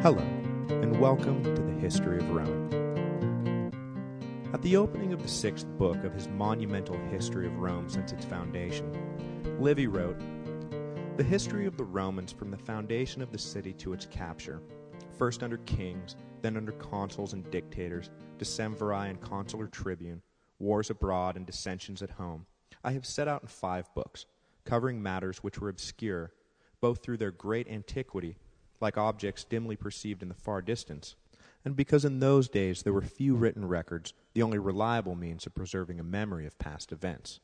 Hello, and welcome to the History of Rome. At the opening of the sixth book of his monumental history of Rome since its foundation, Livy wrote, The history of the Romans from the foundation of the city to its capture, first under kings, then under consuls and dictators, decemviri and consular tribune, wars abroad and dissensions at home, I have set out in five books, covering matters which were obscure, both through their great antiquity like objects dimly perceived in the far distance, and because in those days there were few written records, the only reliable means of preserving a memory of past events.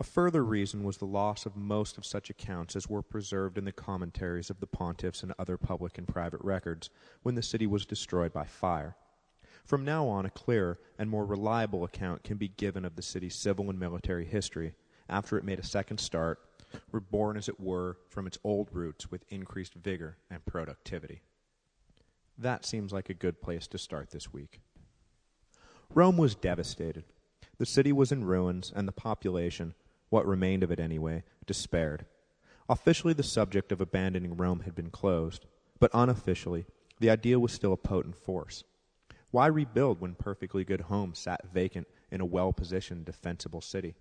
A further reason was the loss of most of such accounts as were preserved in the commentaries of the pontiffs and other public and private records when the city was destroyed by fire. From now on, a clearer and more reliable account can be given of the city's civil and military history after it made a second start reborn, as it were, from its old roots with increased vigor and productivity. That seems like a good place to start this week. Rome was devastated. The city was in ruins, and the population, what remained of it anyway, despaired. Officially, the subject of abandoning Rome had been closed, but unofficially, the idea was still a potent force. Why rebuild when perfectly good homes sat vacant in a well positioned, defensible city?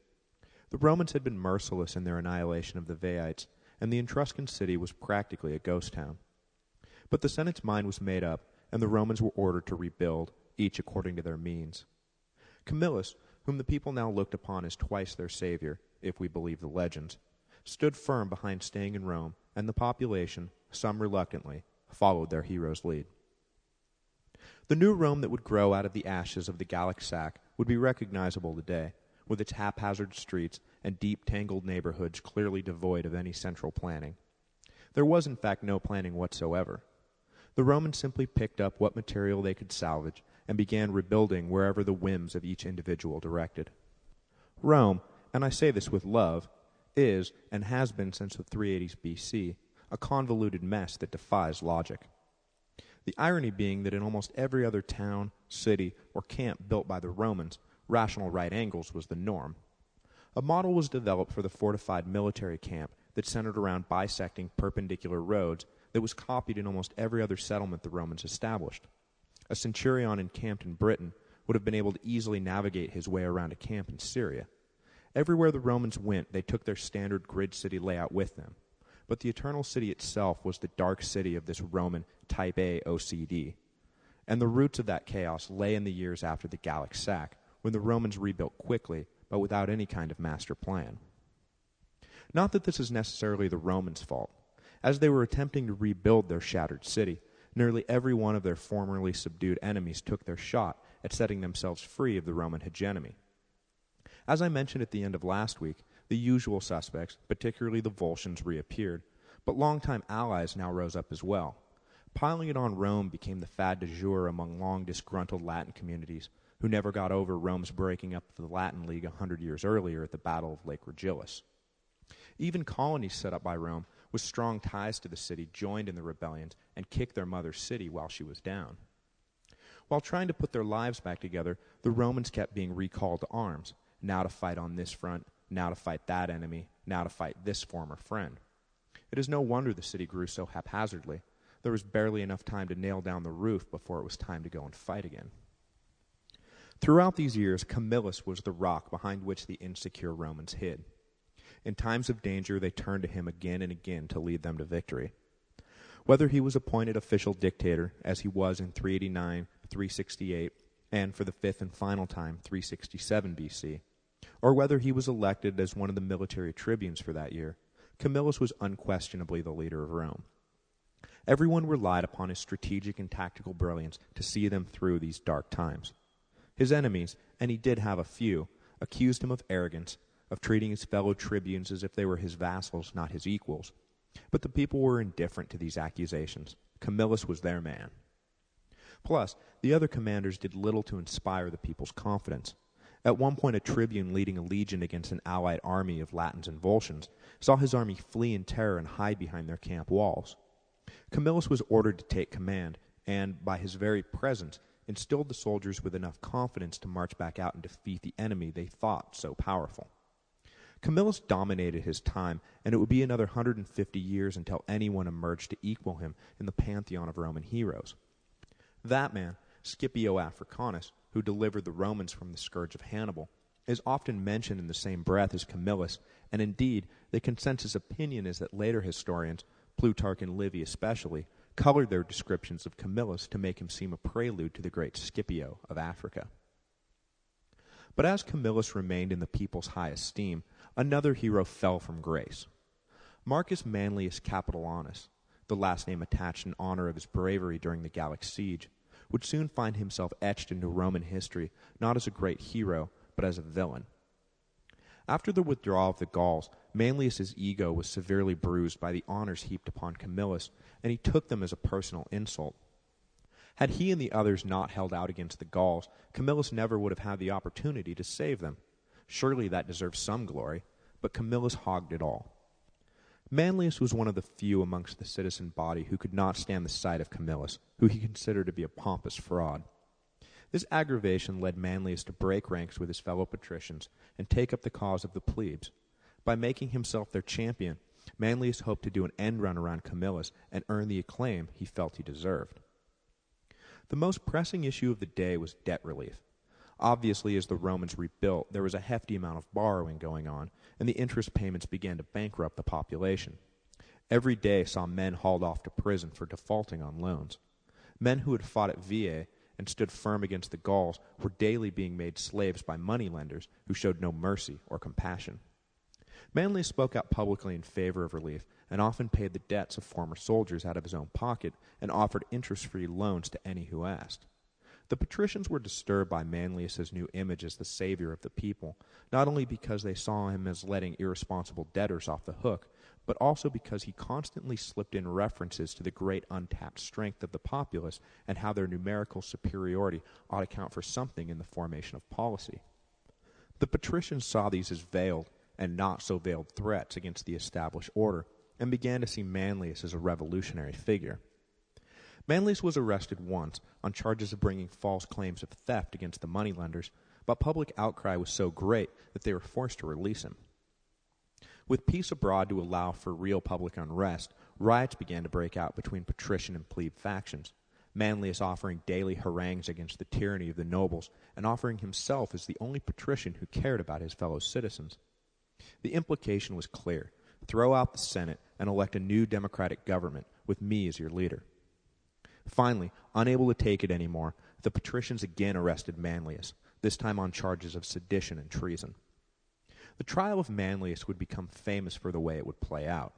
The Romans had been merciless in their annihilation of the Veientes, and the Etruscan city was practically a ghost town. But the Senate's mind was made up, and the Romans were ordered to rebuild, each according to their means. Camillus, whom the people now looked upon as twice their savior, if we believe the legends, stood firm behind staying in Rome, and the population, some reluctantly, followed their hero's lead. The new Rome that would grow out of the ashes of the Gallic sack would be recognizable today, with its haphazard streets and deep tangled neighborhoods clearly devoid of any central planning. There was, in fact, no planning whatsoever. The Romans simply picked up what material they could salvage and began rebuilding wherever the whims of each individual directed. Rome, and I say this with love, is, and has been since the 380s BC, a convoluted mess that defies logic. The irony being that in almost every other town, city, or camp built by the Romans, rational right angles was the norm. A model was developed for the fortified military camp that centered around bisecting perpendicular roads that was copied in almost every other settlement the Romans established. A centurion encamped in Britain would have been able to easily navigate his way around a camp in Syria. Everywhere the Romans went, they took their standard grid city layout with them. But the Eternal City itself was the dark city of this Roman Type A OCD. And the roots of that chaos lay in the years after the Gallic sack, when the Romans rebuilt quickly, but without any kind of master plan. Not that this is necessarily the Romans' fault. As they were attempting to rebuild their shattered city, nearly every one of their formerly subdued enemies took their shot at setting themselves free of the Roman hegemony. As I mentioned at the end of last week, the usual suspects, particularly the Volscians, reappeared, but longtime allies now rose up as well. Piling it on Rome became the fad du jour among long disgruntled Latin communities, who never got over Rome's breaking up the Latin League a hundred years earlier at the Battle of Lake Regillus. Even colonies set up by Rome with strong ties to the city joined in the rebellions and kicked their mother city while she was down. While trying to put their lives back together, the Romans kept being recalled to arms, now to fight on this front, now to fight that enemy, now to fight this former friend. It is no wonder the city grew so haphazardly. There was barely enough time to nail down the roof before it was time to go and fight again. Throughout these years, Camillus was the rock behind which the insecure Romans hid. In times of danger, they turned to him again and again to lead them to victory. Whether he was appointed official dictator, as he was in 389, 368, and for the fifth and final time, 367 BC, or whether he was elected as one of the military tribunes for that year, Camillus was unquestionably the leader of Rome. Everyone relied upon his strategic and tactical brilliance to see them through these dark times. His enemies, and he did have a few, accused him of arrogance, of treating his fellow tribunes as if they were his vassals, not his equals. But the people were indifferent to these accusations. Camillus was their man. Plus, the other commanders did little to inspire the people's confidence. At one point, a tribune leading a legion against an allied army of Latins and Volscians saw his army flee in terror and hide behind their camp walls. Camillus was ordered to take command, and by his very presence, instilled the soldiers with enough confidence to march back out and defeat the enemy they thought so powerful. Camillus dominated his time, and it would be another 150 years until anyone emerged to equal him in the pantheon of Roman heroes. That man, Scipio Africanus, who delivered the Romans from the scourge of Hannibal, is often mentioned in the same breath as Camillus, and indeed, the consensus opinion is that later historians, Plutarch and Livy especially, colored their descriptions of Camillus to make him seem a prelude to the great Scipio of Africa. But as Camillus remained in the people's high esteem, another hero fell from grace. Marcus Manlius Capitolinus, the last name attached in honor of his bravery during the Gallic siege, would soon find himself etched into Roman history not as a great hero, but as a villain. After the withdrawal of the Gauls, Manlius's ego was severely bruised by the honors heaped upon Camillus, and he took them as a personal insult. Had he and the others not held out against the Gauls, Camillus never would have had the opportunity to save them. Surely that deserves some glory, but Camillus hogged it all. Manlius was one of the few amongst the citizen body who could not stand the sight of Camillus, who he considered to be a pompous fraud. This aggravation led Manlius to break ranks with his fellow patricians and take up the cause of the plebes. By making himself their champion, Manlius hoped to do an end run around Camillus and earn the acclaim he felt he deserved. The most pressing issue of the day was debt relief. Obviously, as the Romans rebuilt, there was a hefty amount of borrowing going on, and the interest payments began to bankrupt the population. Every day saw men hauled off to prison for defaulting on loans. Men who had fought at Veii and stood firm against the Gauls were daily being made slaves by moneylenders who showed no mercy or compassion. Manlius spoke out publicly in favor of relief and often paid the debts of former soldiers out of his own pocket and offered interest-free loans to any who asked. The patricians were disturbed by Manlius's new image as the savior of the people, not only because they saw him as letting irresponsible debtors off the hook, but also because he constantly slipped in references to the great untapped strength of the populace and how their numerical superiority ought to count for something in the formation of policy. The patricians saw these as veiled and not so veiled threats against the established order and began to see Manlius as a revolutionary figure. Manlius was arrested once on charges of bringing false claims of theft against the moneylenders, but public outcry was so great that they were forced to release him. With peace abroad to allow for real public unrest, riots began to break out between patrician and plebe factions. Manlius offering daily harangues against the tyranny of the nobles, and offering himself as the only patrician who cared about his fellow citizens. The implication was clear. Throw out the Senate and elect a new democratic government with me as your leader. Finally, unable to take it anymore, the patricians again arrested Manlius, this time on charges of sedition and treason. The trial of Manlius would become famous for the way it would play out.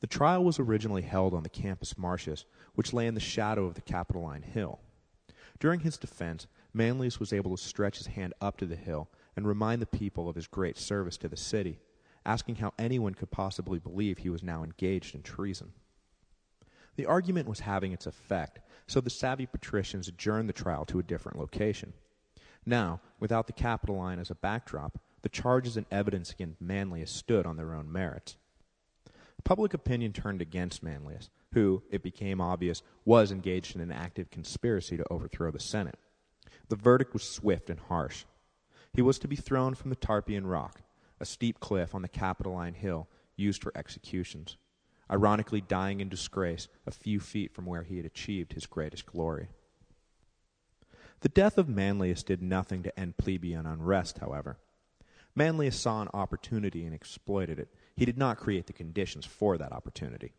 The trial was originally held on the Campus Martius, which lay in the shadow of the Capitoline Hill. During his defense, Manlius was able to stretch his hand up to the hill and remind the people of his great service to the city, asking how anyone could possibly believe he was now engaged in treason. The argument was having its effect, so the savvy patricians adjourned the trial to a different location. Now, without the Capitoline as a backdrop, the charges and evidence against Manlius stood on their own merits. Public opinion turned against Manlius, who, it became obvious, was engaged in an active conspiracy to overthrow the Senate. The verdict was swift and harsh. He was to be thrown from the Tarpeian Rock, a steep cliff on the Capitoline Hill used for executions, ironically dying in disgrace a few feet from where he had achieved his greatest glory. The death of Manlius did nothing to end plebeian unrest, however. Manlius saw an opportunity and exploited it. He did not create the conditions for that opportunity.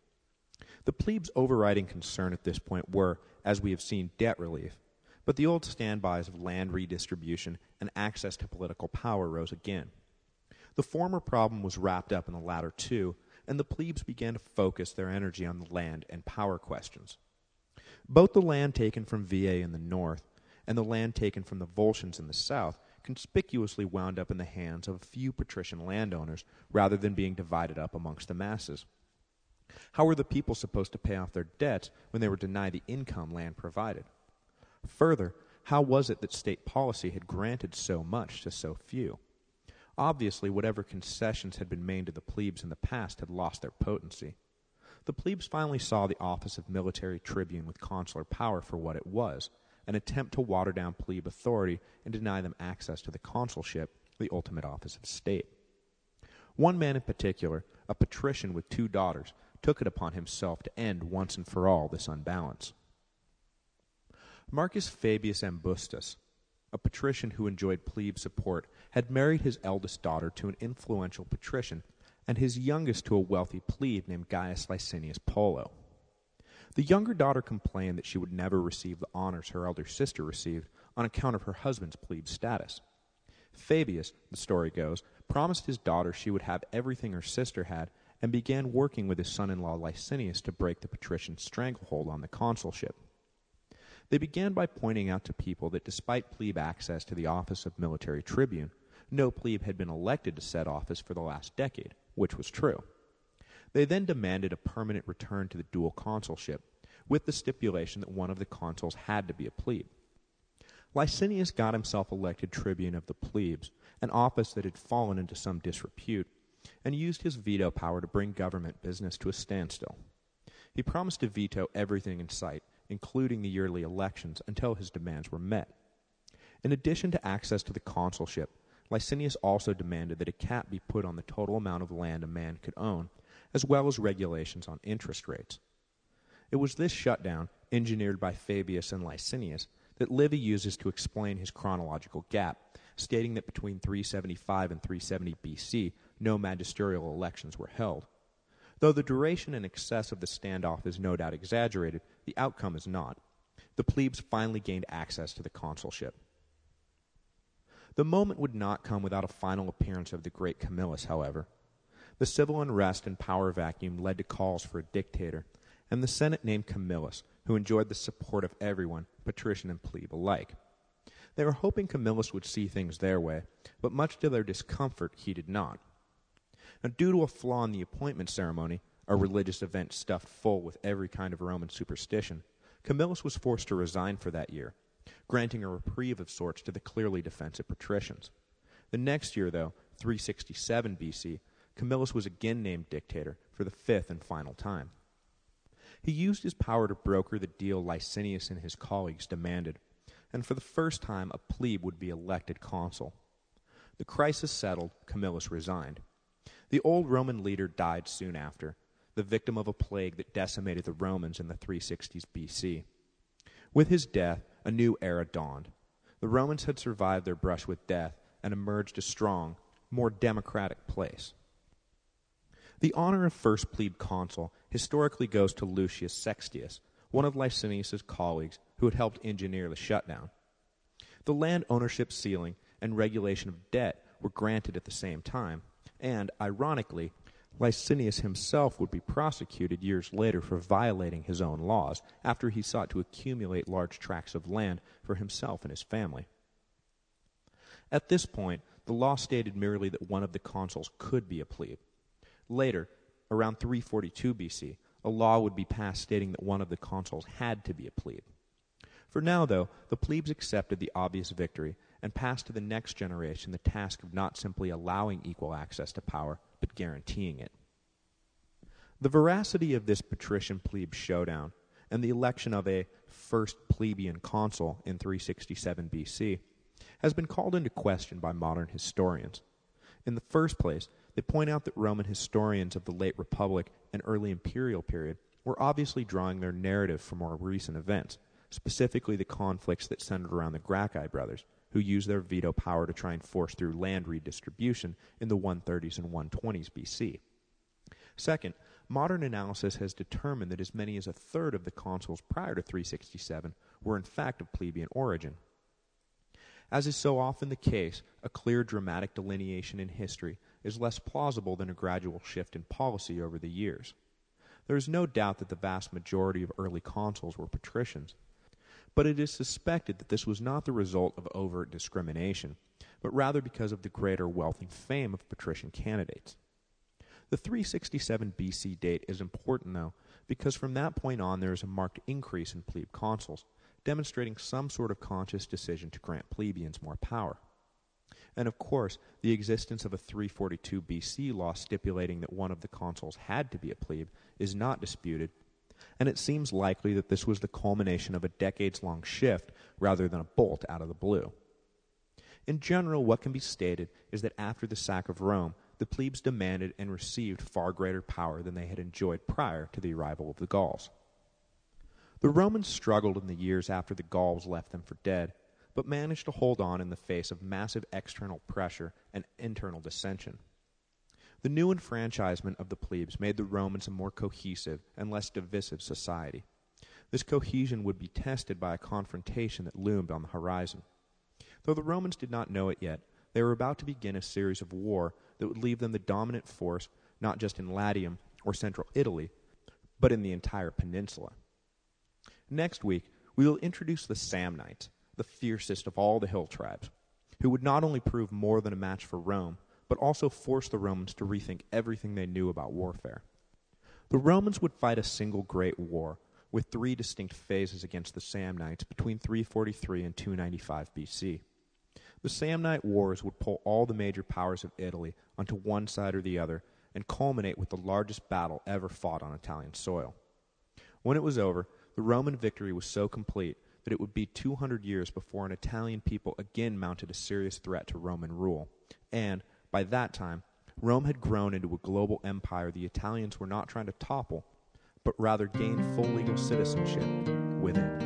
The plebes' overriding concern at this point were, as we have seen, debt relief, but the old standbys of land redistribution and access to political power rose again. The former problem was wrapped up in the latter too, and the plebes began to focus their energy on the land and power questions. Both the land taken from Veii in the north and the land taken from the Volscians in the south conspicuously wound up in the hands of a few patrician landowners rather than being divided up amongst the masses. How were the people supposed to pay off their debts when they were denied the income land provided? Further, how was it that state policy had granted so much to so few? Obviously, whatever concessions had been made to the plebes in the past had lost their potency. The plebes finally saw the office of military tribune with consular power for what it was, an attempt to water down plebe authority and deny them access to the consulship, the ultimate office of state. One man in particular, a patrician with two daughters, took it upon himself to end once and for all this unbalance. Marcus Fabius Ambustus, a patrician who enjoyed plebe support, had married his eldest daughter to an influential patrician and his youngest to a wealthy plebe named Gaius Licinius Stolo. The younger daughter complained that she would never receive the honors her elder sister received on account of her husband's plebe status. Fabius, the story goes, promised his daughter she would have everything her sister had and began working with his son-in-law Licinius to break the patrician stranglehold on the consulship. They began by pointing out to people that despite plebe access to the office of military tribune, no plebe had been elected to said office for the last decade, which was true. They then demanded a permanent return to the dual consulship, with the stipulation that one of the consuls had to be a plebe. Licinius got himself elected tribune of the plebes, an office that had fallen into some disrepute, and used his veto power to bring government business to a standstill. He promised to veto everything in sight, including the yearly elections, until his demands were met. In addition to access to the consulship, Licinius also demanded that a cap be put on the total amount of land a man could own, as well as regulations on interest rates. It was this shutdown, engineered by Fabius and Licinius, that Livy uses to explain his chronological gap, stating that between 375 and 370 BC, no magisterial elections were held. Though the duration and excess of the standoff is no doubt exaggerated, the outcome is not. The plebes finally gained access to the consulship. The moment would not come without a final appearance of the great Camillus, however. The civil unrest and power vacuum led to calls for a dictator, and the Senate named Camillus, who enjoyed the support of everyone, patrician and plebe alike. They were hoping Camillus would see things their way, but much to their discomfort, he did not. Now, due to a flaw in the appointment ceremony, a religious event stuffed full with every kind of Roman superstition, Camillus was forced to resign for that year, granting a reprieve of sorts to the clearly defensive patricians. The next year, though, 367 BC, Camillus was again named dictator for the fifth and final time. He used his power to broker the deal Licinius and his colleagues demanded, and for the first time a plebe would be elected consul. The crisis settled, Camillus resigned. The old Roman leader died soon after, the victim of a plague that decimated the Romans in the 360s BC. With his death, a new era dawned. The Romans had survived their brush with death and emerged a strong, more democratic place. The honor of first plebe consul historically goes to Lucius Sextius, one of Licinius's colleagues who had helped engineer the shutdown. The land ownership ceiling and regulation of debt were granted at the same time, and, ironically, Licinius himself would be prosecuted years later for violating his own laws after he sought to accumulate large tracts of land for himself and his family. At this point, the law stated merely that one of the consuls could be a plebe, Later, around 342 BC, a law would be passed stating that one of the consuls had to be a plebe. For now, though, the plebes accepted the obvious victory and passed to the next generation the task of not simply allowing equal access to power, but guaranteeing it. The veracity of this patrician plebe showdown and the election of a first plebeian consul in 367 BC has been called into question by modern historians. In the first place, they point out that Roman historians of the late Republic and early imperial period were obviously drawing their narrative from more recent events, specifically the conflicts that centered around the Gracchi brothers, who used their veto power to try and force through land redistribution in the 130s and 120s BC. Second, modern analysis has determined that as many as a third of the consuls prior to 367 were in fact of plebeian origin. As is so often the case, a clear dramatic delineation in history is less plausible than a gradual shift in policy over the years. There is no doubt that the vast majority of early consuls were patricians, but it is suspected that this was not the result of overt discrimination, but rather because of the greater wealth and fame of patrician candidates. The 367 BC date is important, though, because from that point on there is a marked increase in plebe consuls, demonstrating some sort of conscious decision to grant plebeians more power. And of course, the existence of a 342 BC law stipulating that one of the consuls had to be a plebe is not disputed, and it seems likely that this was the culmination of a decades-long shift rather than a bolt out of the blue. In general, what can be stated is that after the sack of Rome, the plebes demanded and received far greater power than they had enjoyed prior to the arrival of the Gauls. The Romans struggled in the years after the Gauls left them for dead, but managed to hold on in the face of massive external pressure and internal dissension. The new enfranchisement of the plebes made the Romans a more cohesive and less divisive society. This cohesion would be tested by a confrontation that loomed on the horizon. Though the Romans did not know it yet, they were about to begin a series of war that would leave them the dominant force not just in Latium or central Italy, but in the entire peninsula. Next week, we will introduce the Samnites, the fiercest of all the hill tribes, who would not only prove more than a match for Rome, but also force the Romans to rethink everything they knew about warfare. The Romans would fight a single great war with three distinct phases against the Samnites between 343 and 295 BC. The Samnite Wars would pull all the major powers of Italy onto one side or the other and culminate with the largest battle ever fought on Italian soil. When it was over, the Roman victory was so complete that it would be 200 years before an Italian people again mounted a serious threat to Roman rule. And, by that time, Rome had grown into a global empire the Italians were not trying to topple, but rather gain full legal citizenship within.